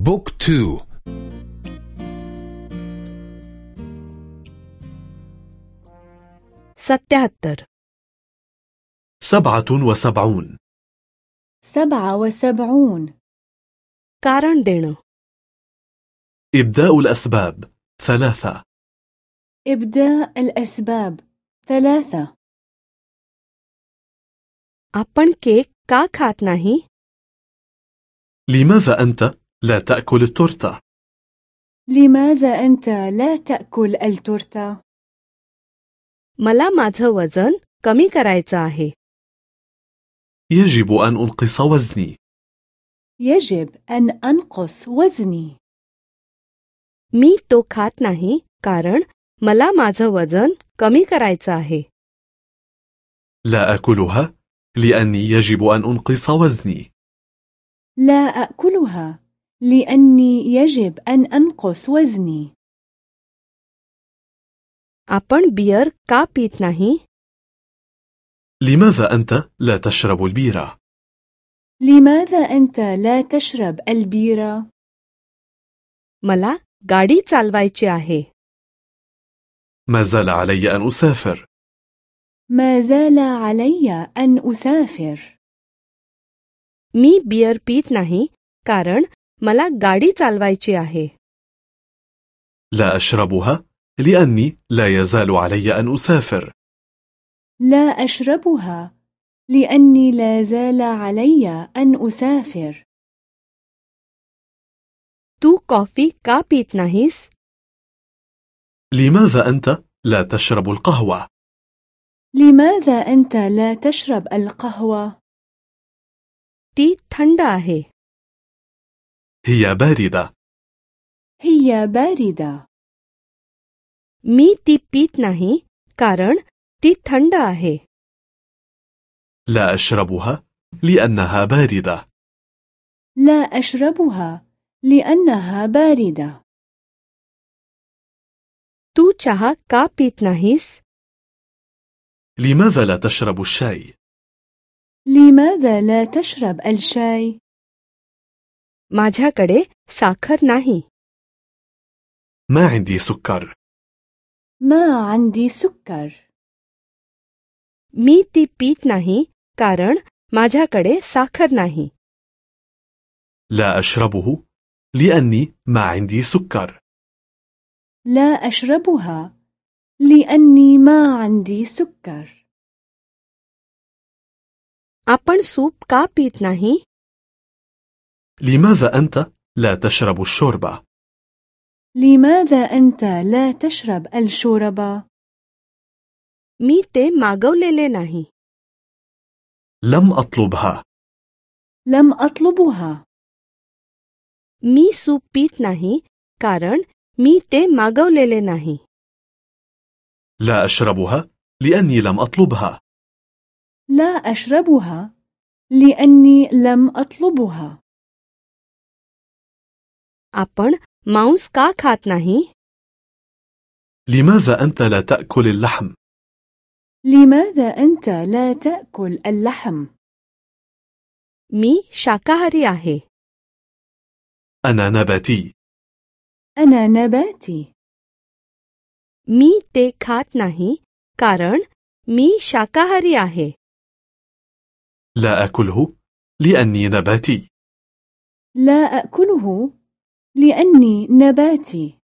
بوك تو सत्याहत्तर سبعة وسبعون سبعة وسبعون कारण देणं إبداء الأسباب ثلاثة إبداء الأسباب ثلاثة आपण केक का खात नाही لماذا أنت لا تأكل التورتة؟ لماذا أنت لا تأكل التورتة؟ मला माझं वजन कमी करायचं आहे يجب أن أنقص وزني يجب أن أنقص وزني मी तो खात नाही कारण मला माझं वजन कमी करायचं आहे لا أكلها لأني يجب أن أنقص وزني لا أكلها لأني يجب أن أنقص وزني आपण बियर का पित नाही لماذا أنت لا تشرب البيرة؟ لماذا أنت لا تشرب البيرة؟ मला गाडी चालवायची आहे ما زال علي أن أسافر ما زال علي أن أسافر मी बियर पित नाही कारण मला गाडी चालवायची आहे لا أشربها لأني لا يزال علي أن أسافر لا أشربها لأني لا زال علي أن أسافر तू कॉफी का पित नाहीस لماذا أنت لا تشرب القهوة؟ لماذا أنت لا تشرب القهوة؟ ती थंड आहे هي باردة هي باردة मी ती पित नाही कारण ती थंड आहे لا أشربها لأنها باردة لا أشربها لأنها باردة तू चहा का पित नाहीस لماذا لا تشرب الشاي؟ لماذا لا تشرب الشاي؟ माझ्याकडे साखर नाही ما عندي سكر ما عندي سكر मी ती पित नाही कारण माझ्याकडे साखर नाही لا أشربه لأني ما عندي سكر لا أشربها لأني ما عندي سكر आपण सूप का पित नाही لماذا أنت لا تشرب الشوربة؟ لماذا أنت لا تشرب الشوربة؟ मी ते मागवलेले नाही لم أطلبها لم أطلبها मी सूप पित नाही कारण मी ते मागवलेले नाही لا أشربها لأني لم أطلبها لا أشربها لأني لم أطلبها आपण मांस का खात नाही لماذا أنت لا تأكل اللحم؟ لماذا أنت لا تأكل اللحم؟ मी शाकाहारी आहे أنا نباتي أنا نباتي मी ते खात नाही कारण मी शाकाहारी आहे لا أكله لأني نباتي لا أكله لأني نباتي.